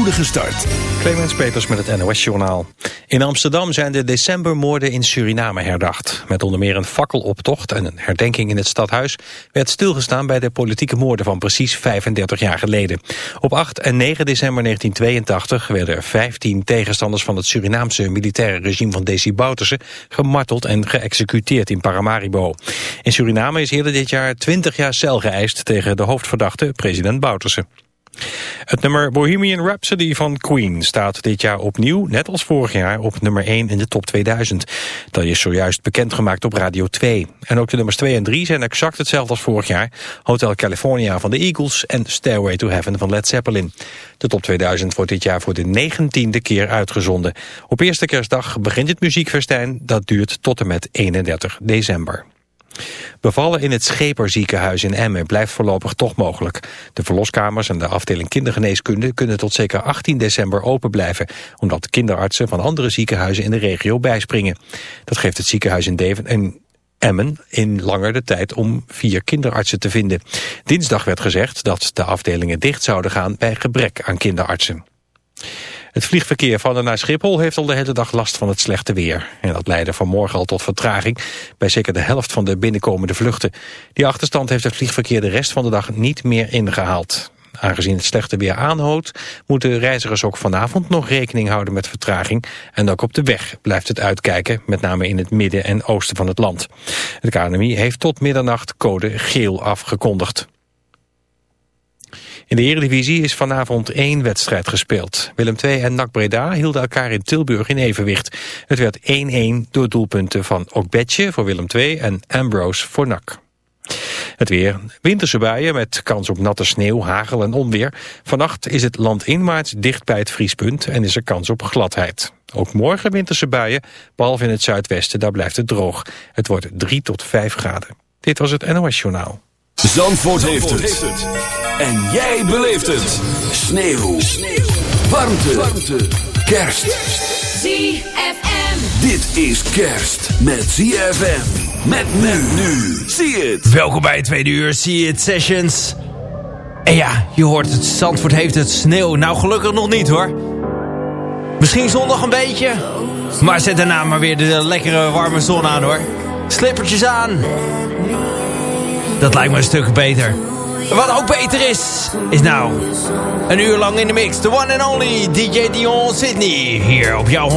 spoedige start. Clemens Peters met het NOS-journaal. In Amsterdam zijn de decembermoorden in Suriname herdacht. Met onder meer een fakkeloptocht en een herdenking in het stadhuis... werd stilgestaan bij de politieke moorden van precies 35 jaar geleden. Op 8 en 9 december 1982 werden er 15 tegenstanders... van het Surinaamse militaire regime van Desi Bouterse... gemarteld en geëxecuteerd in Paramaribo. In Suriname is eerder dit jaar 20 jaar cel geëist... tegen de hoofdverdachte, president Bouterse. Het nummer Bohemian Rhapsody van Queen staat dit jaar opnieuw, net als vorig jaar, op nummer 1 in de top 2000. Dat is zojuist bekendgemaakt op Radio 2. En ook de nummers 2 en 3 zijn exact hetzelfde als vorig jaar. Hotel California van de Eagles en Stairway to Heaven van Led Zeppelin. De top 2000 wordt dit jaar voor de negentiende keer uitgezonden. Op eerste kerstdag begint het muziekfestijn, dat duurt tot en met 31 december. Bevallen in het Scheperziekenhuis in Emmen blijft voorlopig toch mogelijk. De verloskamers en de afdeling kindergeneeskunde kunnen tot zeker 18 december open blijven, omdat kinderartsen van andere ziekenhuizen in de regio bijspringen. Dat geeft het ziekenhuis in Deventer en Emmen in langer de tijd om vier kinderartsen te vinden. Dinsdag werd gezegd dat de afdelingen dicht zouden gaan bij gebrek aan kinderartsen. Het vliegverkeer van en naar Schiphol heeft al de hele dag last van het slechte weer. En dat leidde vanmorgen al tot vertraging bij zeker de helft van de binnenkomende vluchten. Die achterstand heeft het vliegverkeer de rest van de dag niet meer ingehaald. Aangezien het slechte weer aanhoudt, moeten reizigers ook vanavond nog rekening houden met vertraging. En ook op de weg blijft het uitkijken, met name in het midden en oosten van het land. Het KNMI heeft tot middernacht code geel afgekondigd. In de Eredivisie is vanavond één wedstrijd gespeeld. Willem II en NAC Breda hielden elkaar in Tilburg in evenwicht. Het werd 1-1 door doelpunten van Okbetje voor Willem II en Ambrose voor NAC. Het weer. Winterse buien met kans op natte sneeuw, hagel en onweer. Vannacht is het landinwaarts dicht bij het vriespunt en is er kans op gladheid. Ook morgen winterse buien, behalve in het zuidwesten, daar blijft het droog. Het wordt 3 tot 5 graden. Dit was het NOS Journaal. Zandvoort, heeft, het. En jij beleeft het. Sneeuw. Sneeuw. Warmte. Warmte. Kerst. ZFM. Dit is kerst met ZFM. Met men nu. Zie het. Welkom bij het tweede uur. See It Sessions. En ja, je hoort het. Zandvoort heeft het sneeuw. Nou, gelukkig nog niet hoor. Misschien zondag een beetje. Maar zet daarna maar weer de lekkere warme zon aan hoor. Slippertjes aan. Dat lijkt me een stuk beter. Wat ook beter is, is nou een uur lang in de mix. The one and only DJ Dion Sydney. Hier op jouw 106.9,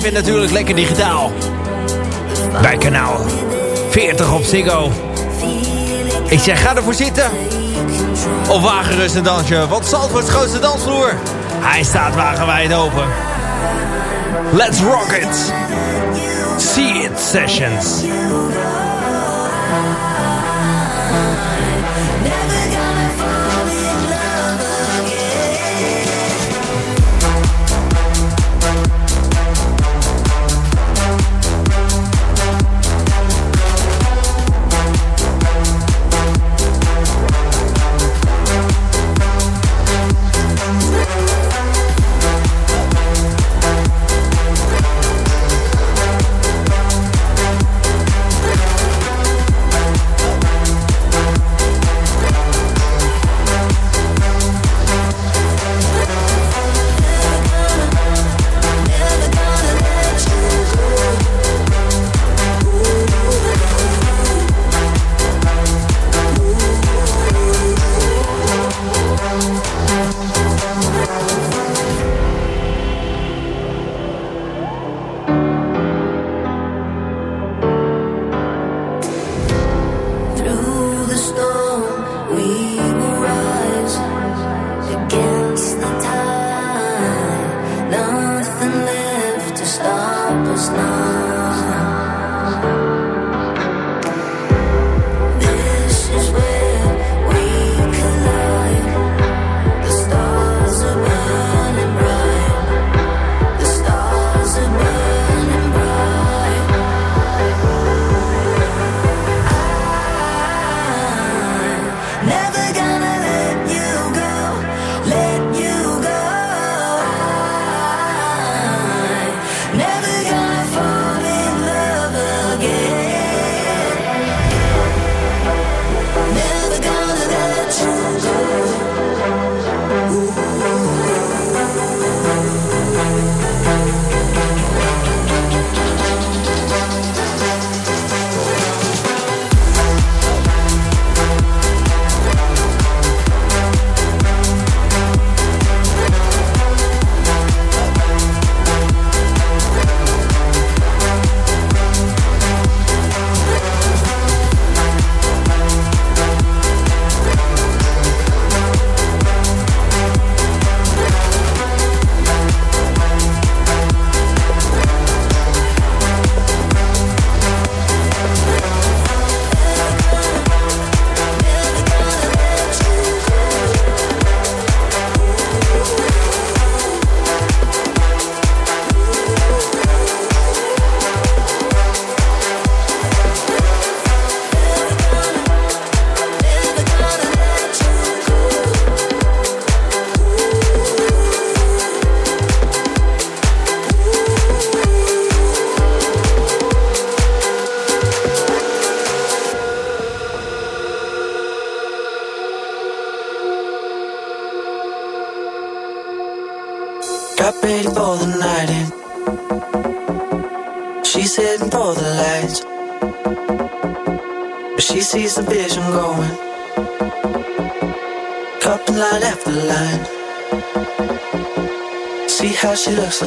104.5 en natuurlijk lekker digitaal. Bij kanaal 40 op Ziggo. Ik zeg, ga ervoor zitten. Of wagen gerust een dansje, want Zandvoorts grootste dansvloer. Hij staat wagenwijd open. Let's rock it. See it sessions. Thank you.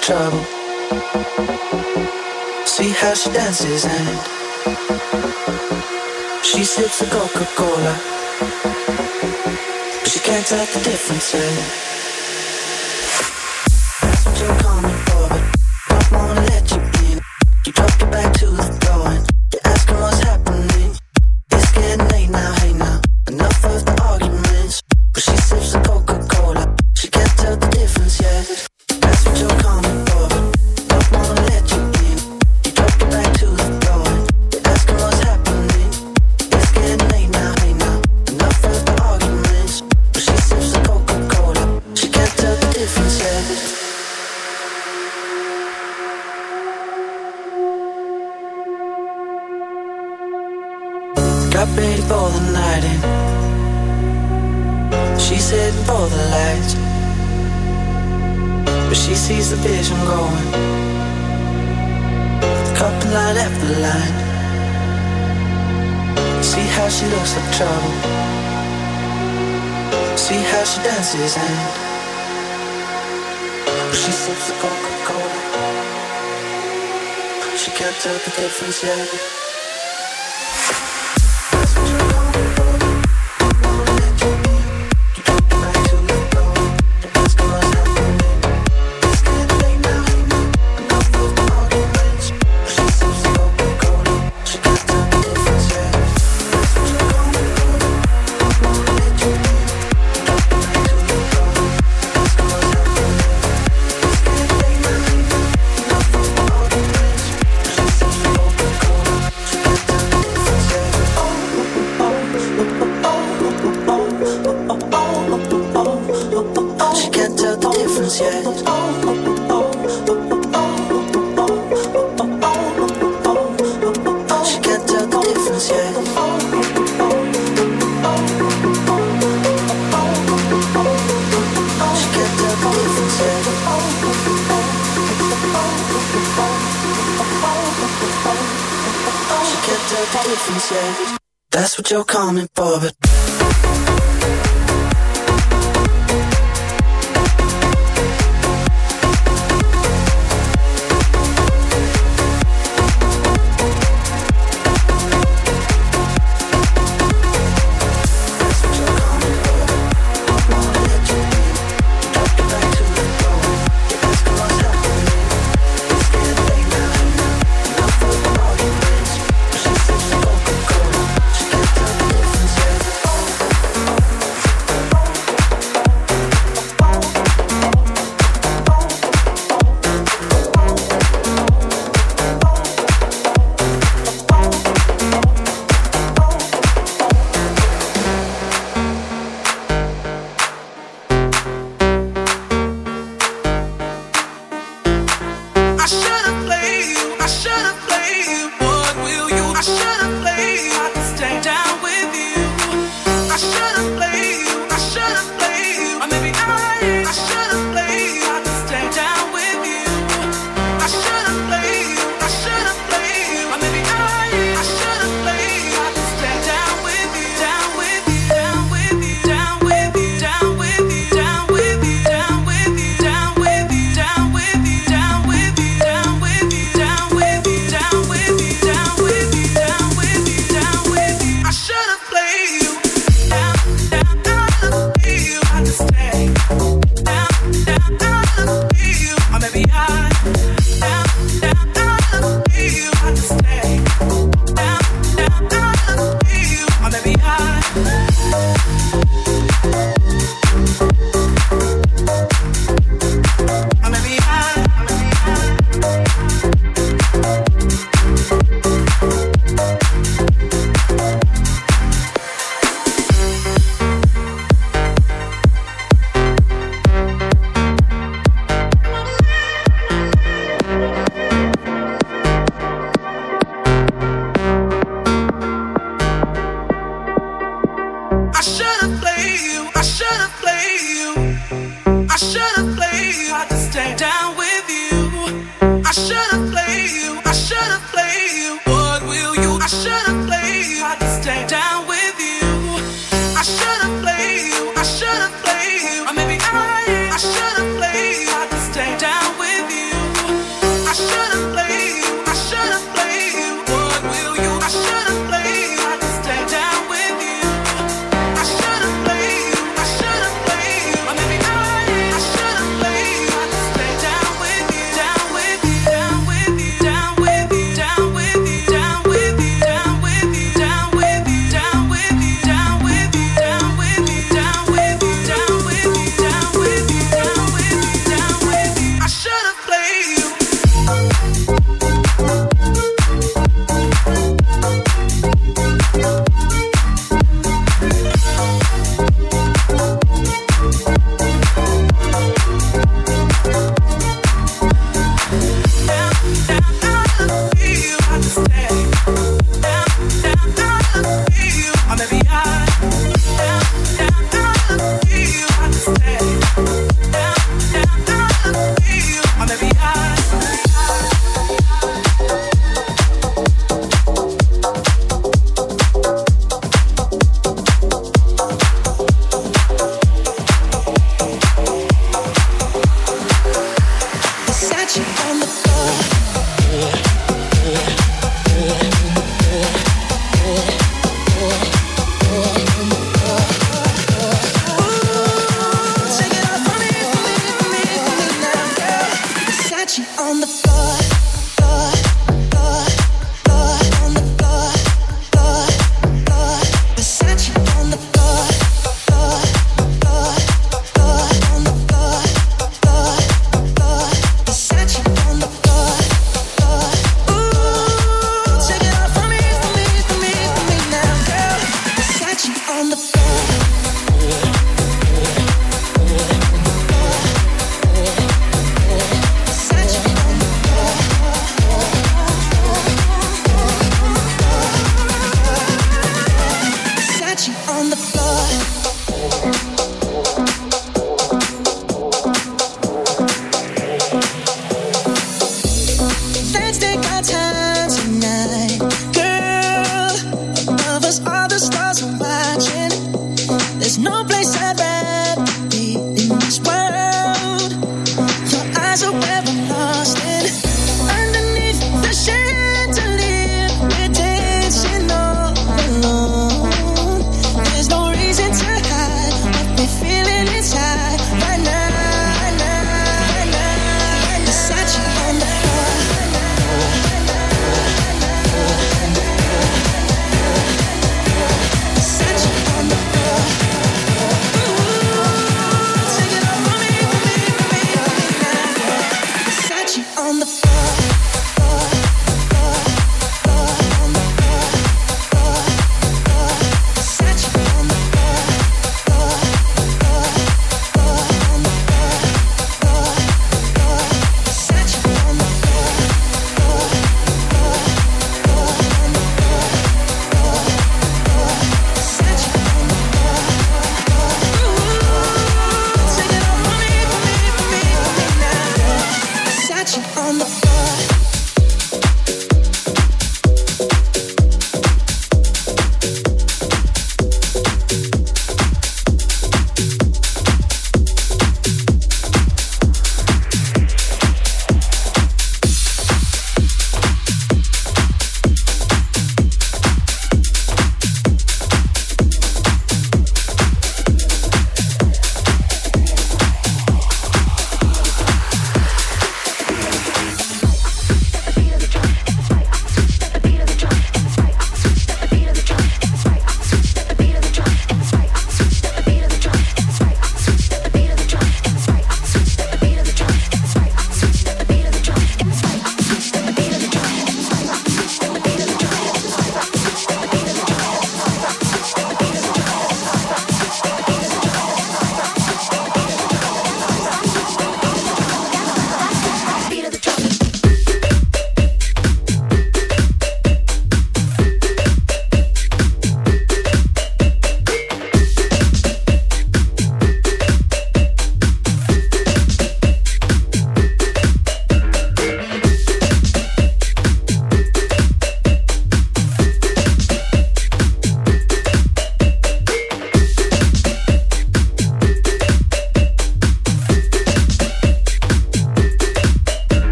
trouble. See how she dances and she sips a Coca Cola. She can't tell the difference. Eh? but she sees the vision going. Couple line after line. See how she looks like trouble. See how she dances and she sips the Coca Cola. She can't tell the difference yet. should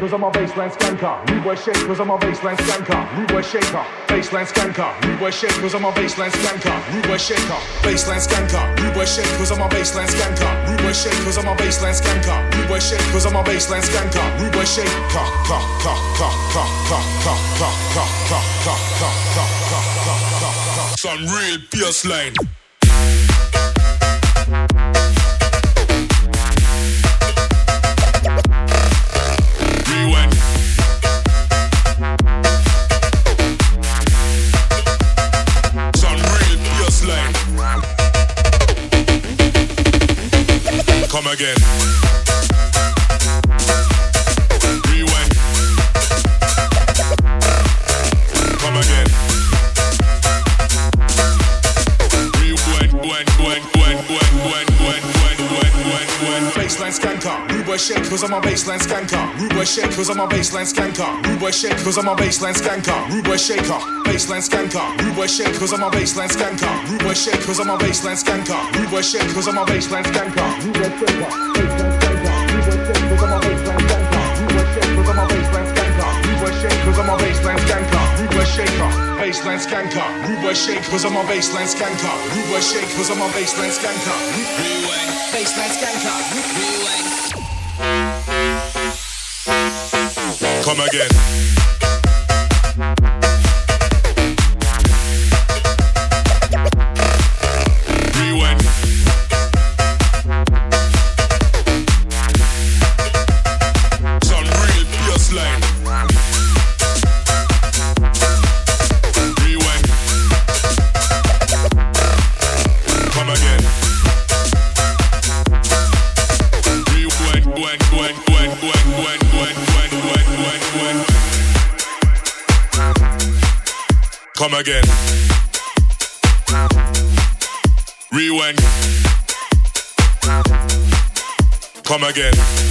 cause I'm a baseline skanker. Reverse shake, cause I'm a baseline skanker. Reverse shaker, baseline skanker. Reverse shake, cause I'm a baseline skanker. Reverse shaker, baseline skanker. Reverse shake, cause I'm a baseline skanker. Reverse shake, cause I'm a baseline skanker. Reverse shake, cause I'm a baseline skanker. Reverse shake, ka ka ka ka ka ka ka ka ka ka ka ka ka ka ka ka. Some real fierce shake, cause I'm a baseline skanker. Rude boy shake, cause I'm a baseline skanker. Rude boy shake, cause I'm a baseline skanker. Rude boy shaker, baseline skanker. Rude boy shake, cause I'm a baseline skanker. Rude boy shake, cause I'm a baseline skanker. Rude boy shake, cause I'm a baseline skanker. Rude boy shaker, baseline skanker. Rude boy shake, cause I'm a baseline skanker. Rude boy shake, I'm a baseline skanker. Rude boy baseline skanker. Rude boy shaker, baseline skanker. Rude shake, cause I'm a baseline skanker. Rude shake, cause I'm a baseline skanker. Rewind, baseline skanker. Rewind. Come again. Come again.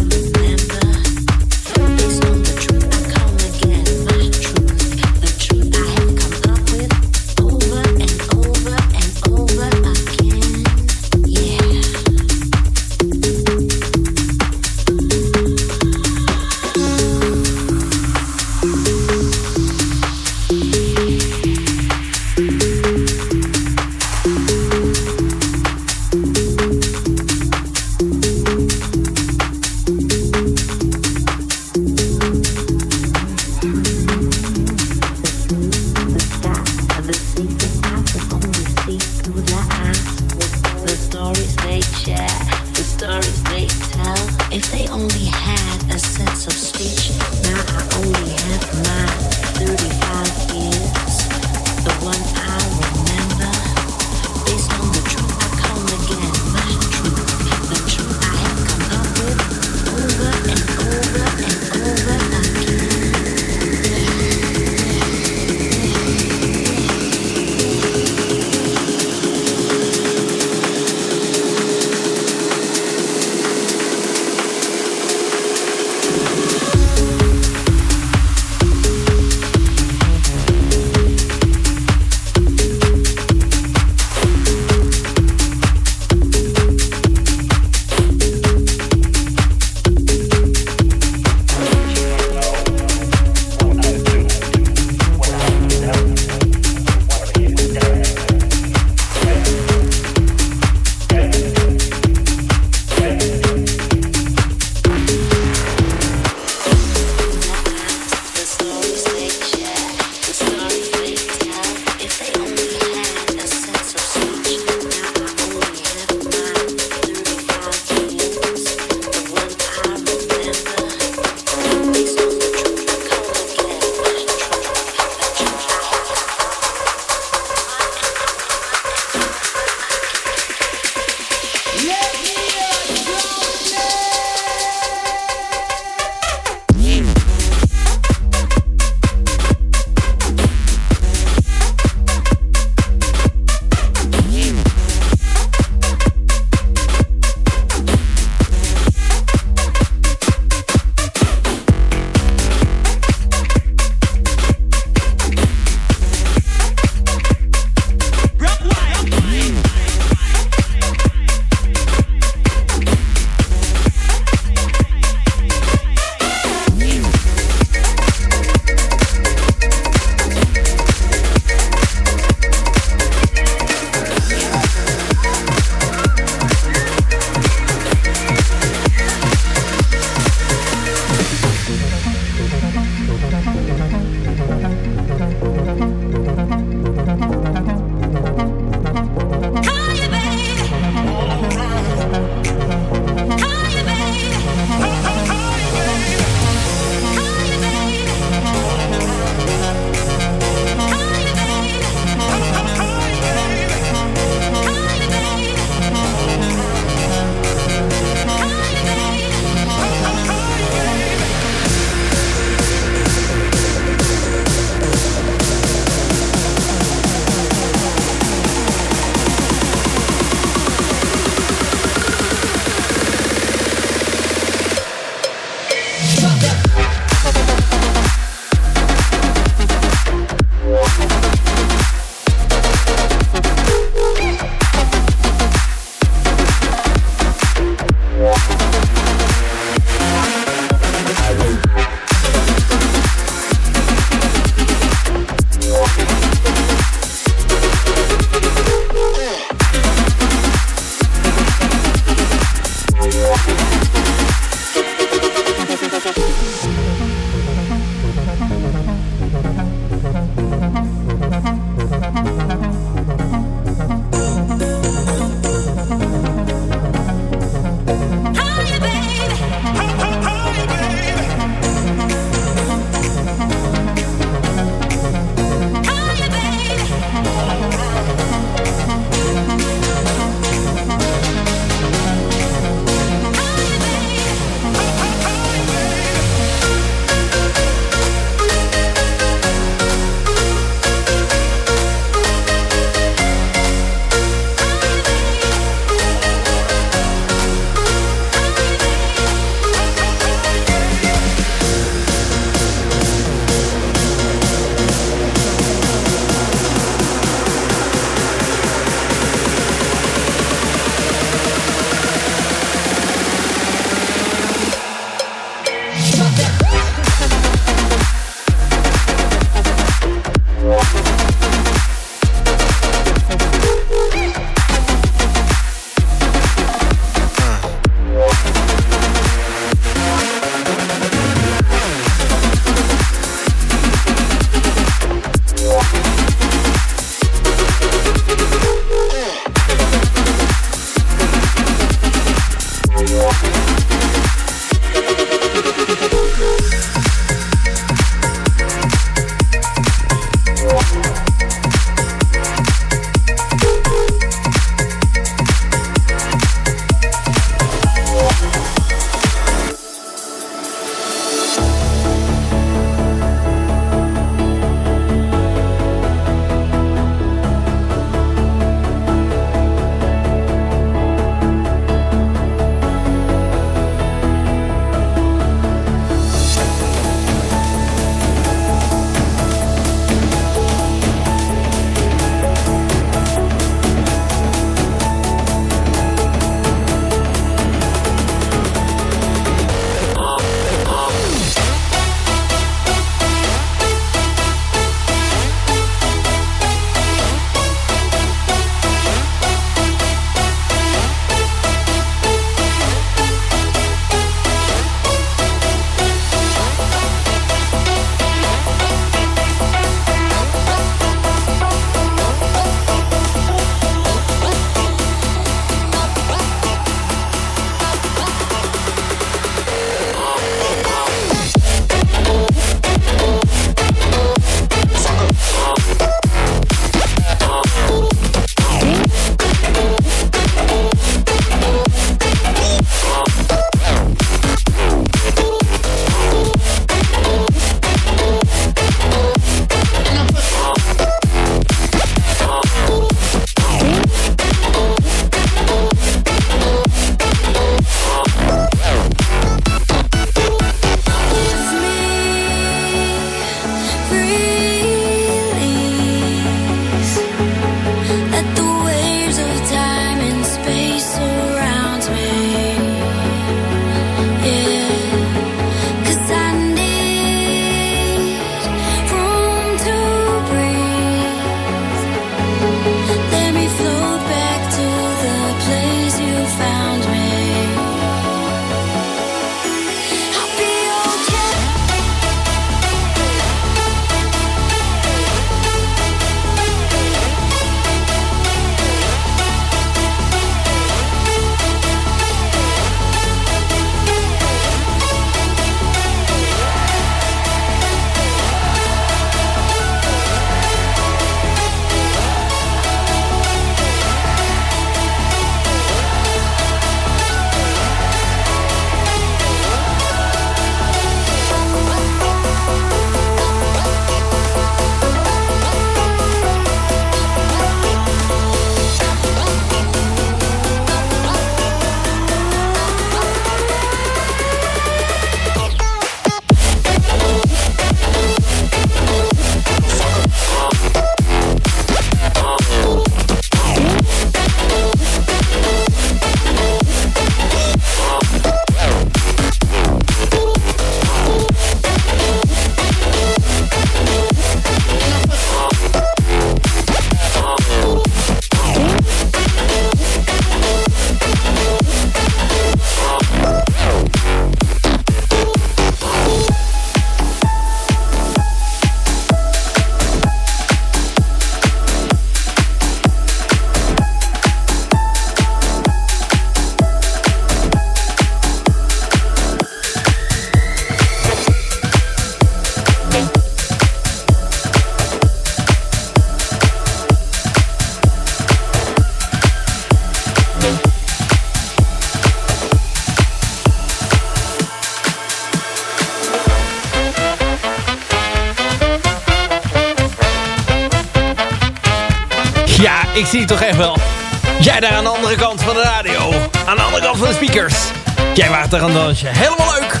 Jij waart er aan dansje. Helemaal leuk.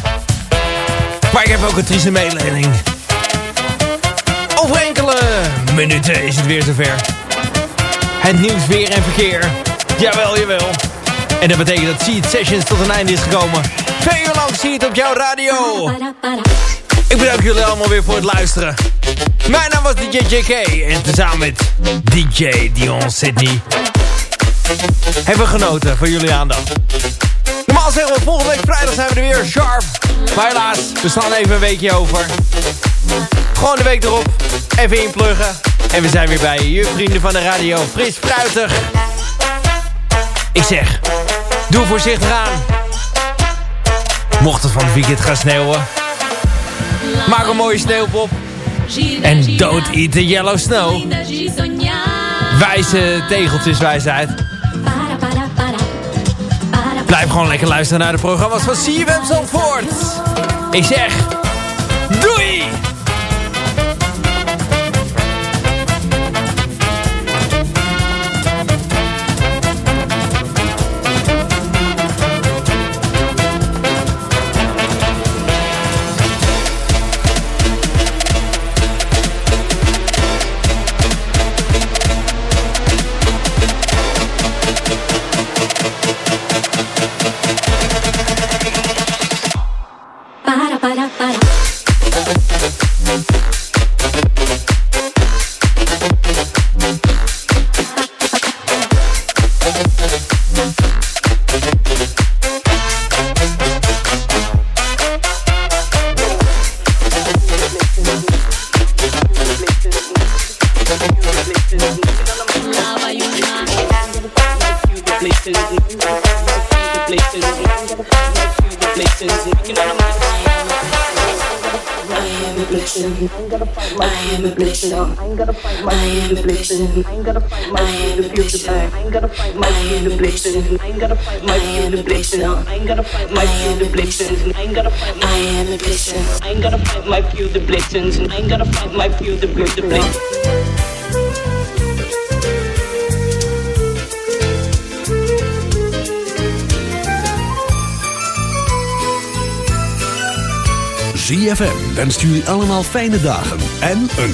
Maar ik heb ook een trieste mededeling. Over enkele minuten is het weer zover. Het nieuws, weer en verkeer. Jawel, jawel. En dat betekent dat See It Sessions tot een einde is gekomen. Twee uur lang zie het op jouw radio. Ik bedank jullie allemaal weer voor het luisteren. Mijn naam was DJ en tezamen met DJ Dion Sydney hebben genoten van jullie aandacht. Normaal zeggen volgende week vrijdag zijn we er weer sharp. Maar helaas, we staan even een weekje over. Gewoon de week erop, even inpluggen. En we zijn weer bij je vrienden van de radio. Fris, fruitig. Ik zeg, doe voorzichtig aan. Mocht het van het weekend gaan sneeuwen. Maak een mooie sneeuwpop. En don't eat the yellow snow. Wijze tegeltjes wijsheid. Blijf gewoon lekker luisteren naar de programma's van CFM Zandvoort. Ik zeg, doei! gotta fight my few the and I ain't gotta fight my I am a blessings. I ain't gotta fight my few the blessings. I ain't gotta fight my few the blitz the blitz. ZFM wenst jullie allemaal fijne dagen en een